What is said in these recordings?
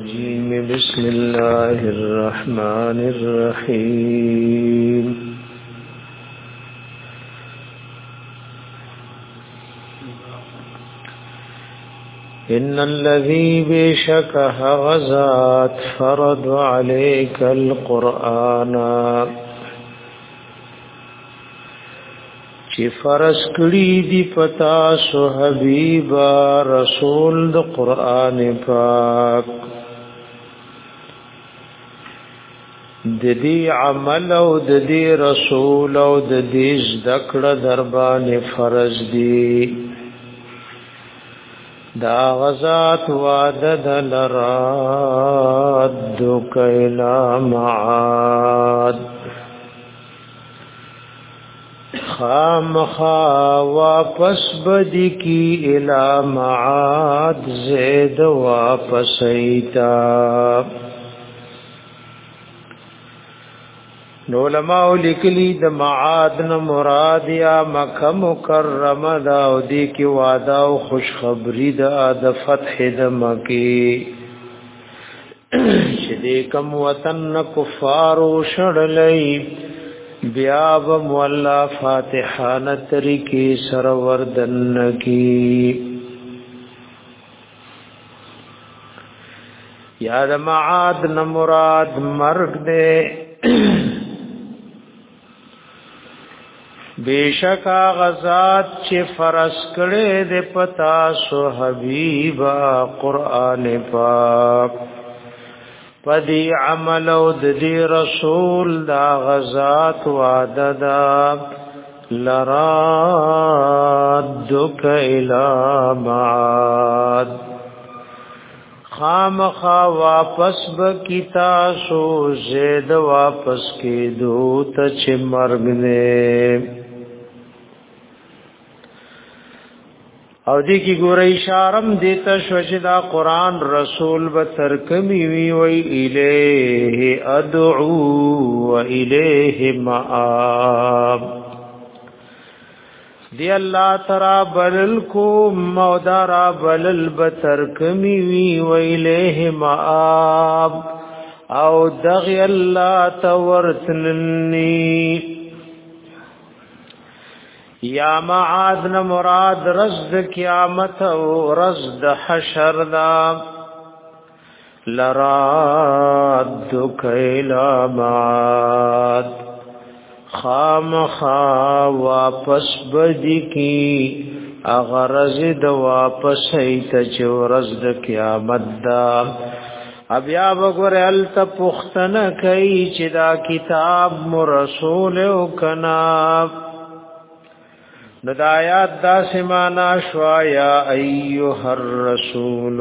الرجيم بسم الله الرحمن الرحيم ان الذي بشك غزات فرض عليك القرآن چې فرض کړی دی پتا سو حبیب رسول د قران پاک د دې عمل او د دې رسول او د دې ذکر دربان فرض دی دا غزات وعدد لراد کئلا معاد خامخا واپس بدی کی الا معاد زید واپس ایتا نو لما لکلی د معاد نه مراد یا مکه مکرمه دا او دی کی وعده او خوشخبری دا د فتح د مکی چې دې کم وطن کفارو شړلې بیا و مولا فاتحان طریقې سرور دن کی یاد معاد نہ مراد مرگ دے بیشک غزاد چې فرس کړي د پتا سو حبیبا قران پاک پدی عمل او د دې رسول دا غزات وعددا لرادک الی معاد خامخا واپس بکتا سو زید واپس کی دوت چمرګ نه او دې کې ګوره اشارم دې ته شو چې دا قران رسول به ترکمی وی وی الیه ادعو و الیه مآب دی الله ترا بلل کو مودارا بلل بترکمی وی و الیه مآب او دغی الله تورتلنی یا معاذ نہ مراد رزد قیامت او رزد حشر دا لراد کیلا معاذ خام خا واپس بدی کی اغرز د واپس ایت چو رزد قیامت دا ابیا وګره ال ته پختنه کوي چې دا کتاب مرسول او کناب ندا دا آیات دا سمانا شوا یا ایوہ الرسول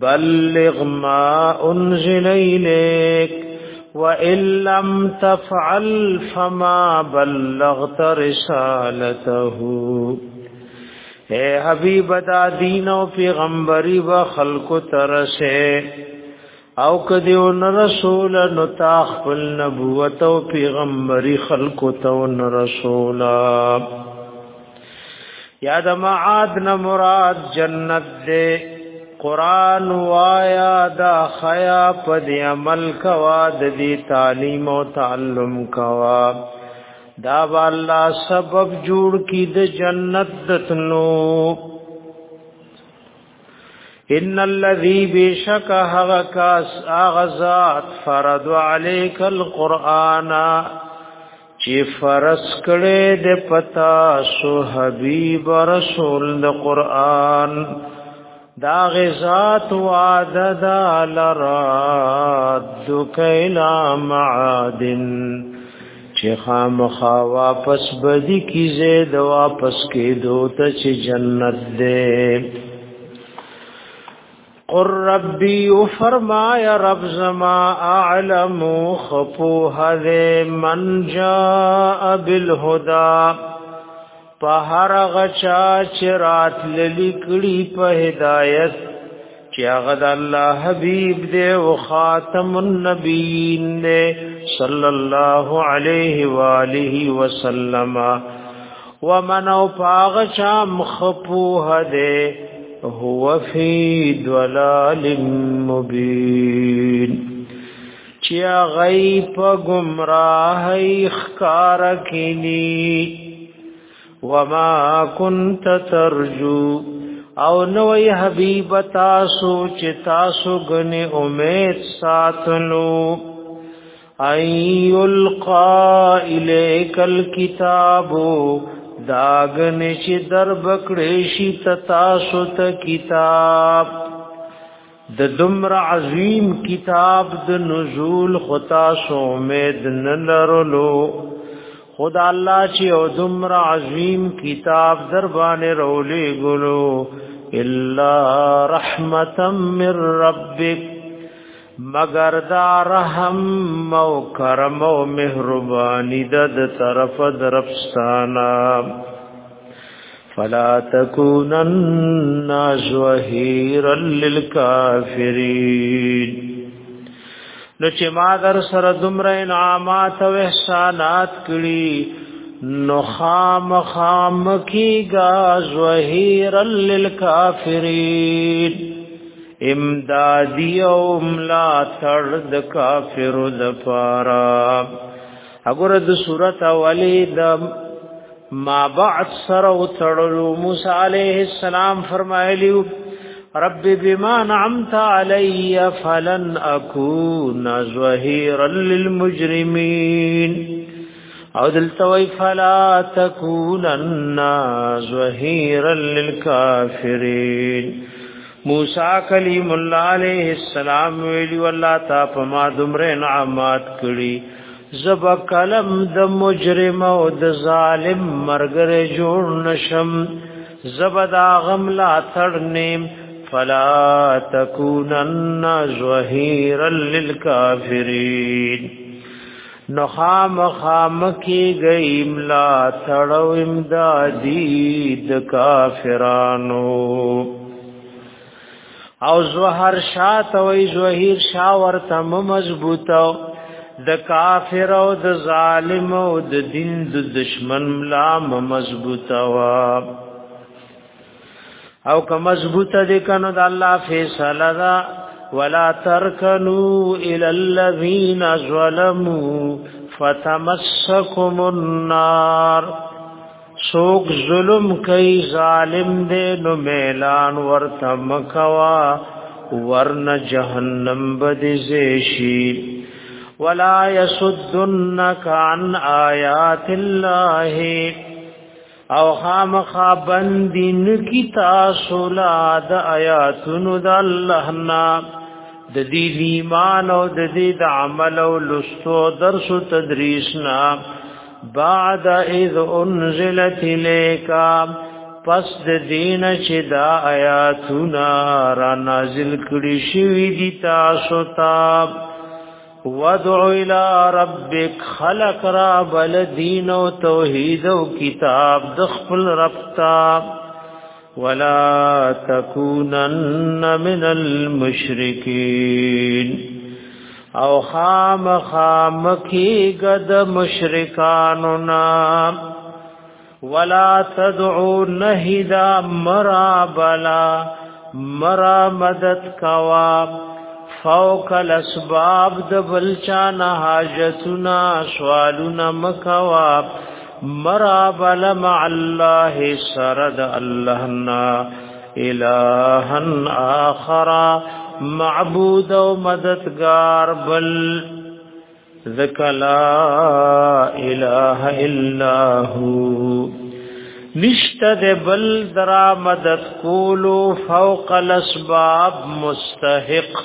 بلغ ما انزل ایلیک و ان لم تفعل فما بلغت رسالته اے حبیب دا دین او پیغمبری و خلق ترسے او کدیو نرسول نتاخ پل نبوت او پیغمبری خلق تو نرسولا یا د معاد نه مراد جنت دې قران وایا دا خیا په دې عمل کوا د دې تعلیم او تعلم کوا دا والله سبب جوړ کی د جنت دتنو ان الذي بشك هغه کاس اغزات فرض عليك القرانا چې فرس کړي د پتا سو حبيب رسول د قران دا غزات وعده دا لرا دکیلا معادن چې خامخا واپس بدی کی زید واپس کې دوت چې جنت دې قر ربی فرمایا رب زما اعلم خفو هذه من جاء بالهدى پهر غچا چرات للیکړي په هدایت چې هغه د الله حبيب دې او خاتم النبیین دې صلی الله علیه و آله وسلم ومن او پاغ چا مخفو هده هو فی دلال مبین چیا غیب گمراه اخکار کینی وما کنت ترجو او نوې حبیب تاسو چې تاسو غني امید ساتلو ايلقا الیک الكتابو داغن چې در بکړې شي تاسو ته کتاب د دمر عظیم کتاب د نزول خطا سو امید نلرلو خدا الله چې او دمر عظیم کتاب در باندې رولې ګلو الا رحمتا من ربک مگر دا رحم او کرم او مهربانی د طرف درفستانا فلا تکونن زهیرا للکافرین نو چې ما در سره دومره انعامات او احسانات کړي نو خام خام کیگا زهیرا للکافرین امدادی او ملا تړ د کافر د پارا اگر د صورت اولی د ما بعد سره تړلو موسی علیه السلام فرمایلیو رب بما نعمت علی فلن اكون ظهيرا للمجرمين او دلتوی فلا تکونن ظهيرا للكافرين موسی کلیم الله علیہ السلام ویلو الله تا پما دمره نعمت کړي زب کلم د مجرم او د ظالم مرګره جوړ نشم زب دا غم لا تړنیم فلا تکونن ظهیرا للکافرین نخام خام کی گئی ملا تڑو امدادی د کافرانو او زهر شاه توي زهير شاه ورته مضبوطو د کافر او د ظالم او د دین د دشمن ملا مضبوطه وا او که مضبوطه دي کنه د الله فیصله دا ولا ترکنو الى الذين ظلموا فتمسكم النار سوک ظلم کئی ظالم دے نو میلان ورتم کوا ورن جہنم بدزیشی ولا يسدنك عن آیات الله او خامخا بندین کی تاسو لا د آیاتونو د الله نا د دې ایمان او د دې عمل او لستو درس تدریس نا بعد اذ انزلت الیکا پس د دین چې دا آیاتنا را نازل کړي شوی دي تاسو ته ودع الى ربك خلق را بل دین او توحید او کتاب د خپل رب ته ولا تکونن من المشرکین او خام خام کی گد مشرکاننا ولا تدعو نهدا مرا بلا مرا مدد کوا فوق الاسباب د بلچان حاجتنا سوالنا مکوا مرا بلا مع الله سرد اللهنا الہن آخرا معبود او مددگار بل ذکا لا اله الا هو نشته بل درا مدد کولو فوق الاسباب مستحق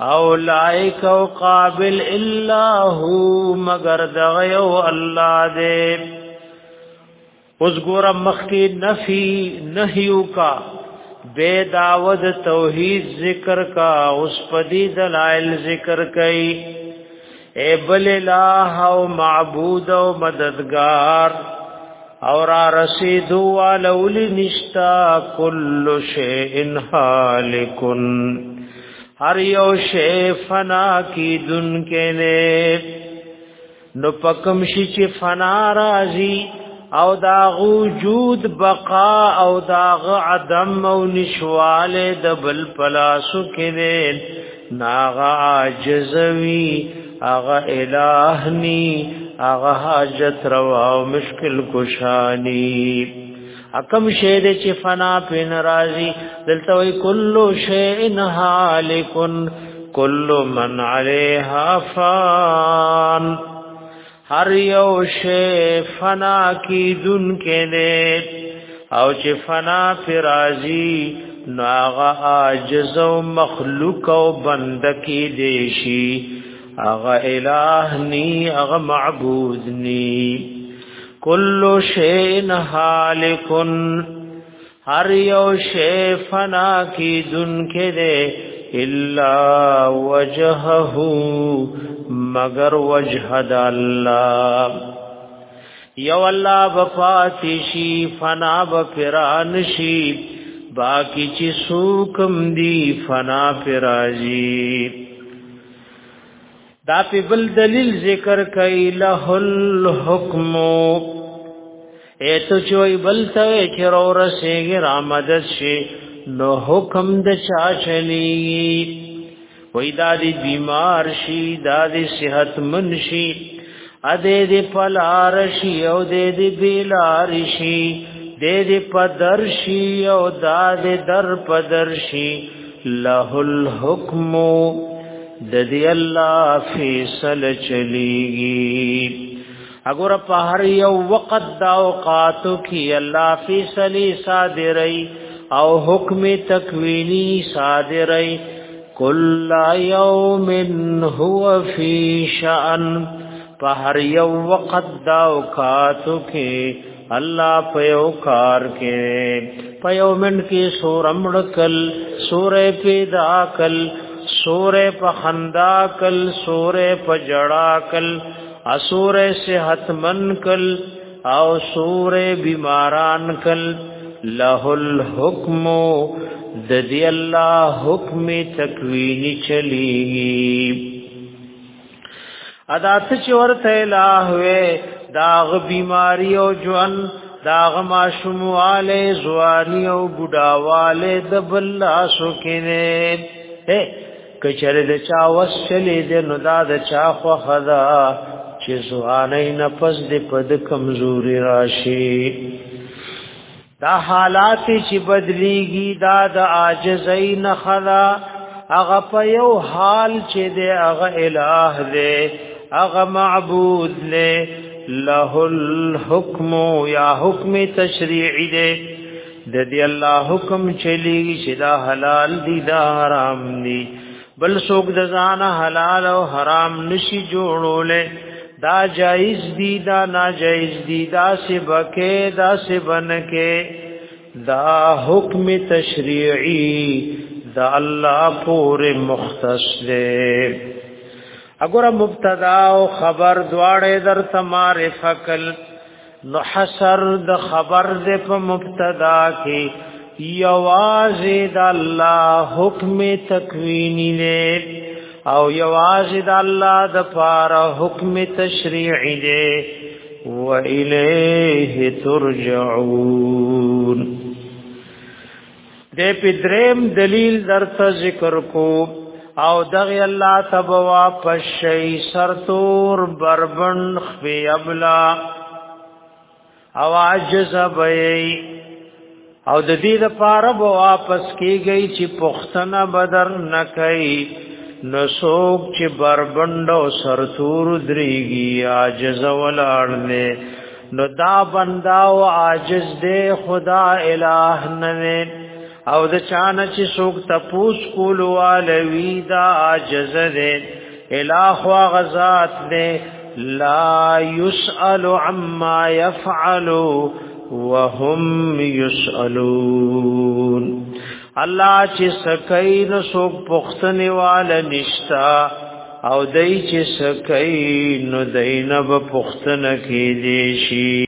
او لائق او قابل الا هو مگر دغیو الله دې اوس ګور مخکی نفي نهیو کا بے دعوت توحید ذکر کا اس پدی دلائل ذکر کئی اے بل الہ او معبود او مددگار اور رسیدو والولی نشتا کل شیئن حالکن ہر یو شیع فنا کی دن کے نیب نو پکم شی چی فنا رازی او دا وجود بقا او دا عدم او نشواله د بل پلاسو کې ناغا عجزوی اغا الہنی اغا حاجت روا او مشکل کشانی اکم شید چې فنا پین راضی دلته وی کلو شیء هالکن کلو من علیها فان هر یو شی فنا کی دن کې دې او چې فنا فرازی ناغا عاجز او مخلوق او بند کې دې شي اغه الہ ني اغه معبود ني کل شین حالکن هر یو شی فنا کی دن کې دې الا وجهه مگر وجه د الله یو الله وفات شي فنا بفران شي باقی چې سوکم دی فنا فراجي دا په بل دلیل ذکر کوي له الحكم ایتو چوي بل ته چرور سي رامدد شي نو حکم د چا چلی وای دا دی بیمار شي دا دی صحت من شي ا دې دی پلار شي او دې دی بیلار شي دې دی پدر شي او دا دی در پدر شي له الحكم د دې الله فیصل چلیږي اگر په هر یو وقت دا اوقات کی الله فیصله صادرای او حکم تکوینی صادرای کل یوم هو فی شأن په هر یو وخت دا وکاتو کې الله په یو کار کې په یو من کې سورم کل سورې پیدا کل سورې په خندا کل سورې په جڑا کل اسورې صحت من کل او سورې بیماران کل له الحکم د دې الله حکم تکوینی چلیږي ادا ته چې ورته الله وې داغ بیماری او جوان داغ ماشمواله زوانی او بډاواله د بل لاسو کې نه کچره د چا وسلې د نو دا د چا خو خدا چې زوانې نه پس د پد کمزوري راشي دا حالات چې بدلیږي دا د عاجزۍ نه خلا هغه په یو حال چې دی هغه الٰه دی هغه معبود دی له الحكم یا حکم تشریعی دی د دې الله حکم چلیږي چې دا حلال دی دا حرام دی بل څوک د ځان حلال او حرام نشي جوړولې دا جایز دی دا ناجایز دی دا سبکه دا سبنکه دا حکم تشریعی دا الله پور مختص دے اگر مبتدا او خبر دواړه در تمار فکل نو حسر د خبر د په مبتدا کې یوازې د الله حکم تکوینی نه او یواز د الله د پاره حکم تشریعی دی و الیه ترجعون دې پدریم دلیل درته ذکر کو او دغه الله تبوا پشی سرتور بربند خفی ابلا او عجز بئی او د دې لپاره به واپس کیږي چې پښتنه بدر نکړي نسوک چې بربند او سرتور دریږي عاجز ولاړنه نو دا بندا او عاجز دې خدا الہ نه او د چانه چې سوک تپوس کول والوی دا عاجز دې الہ وا غزاد دې لا يسأل عما يفعل وهم يسألون الله چې سکای نو سو پختنی وال نشتا او دای چې سکای نو دینب پختن کې دیشی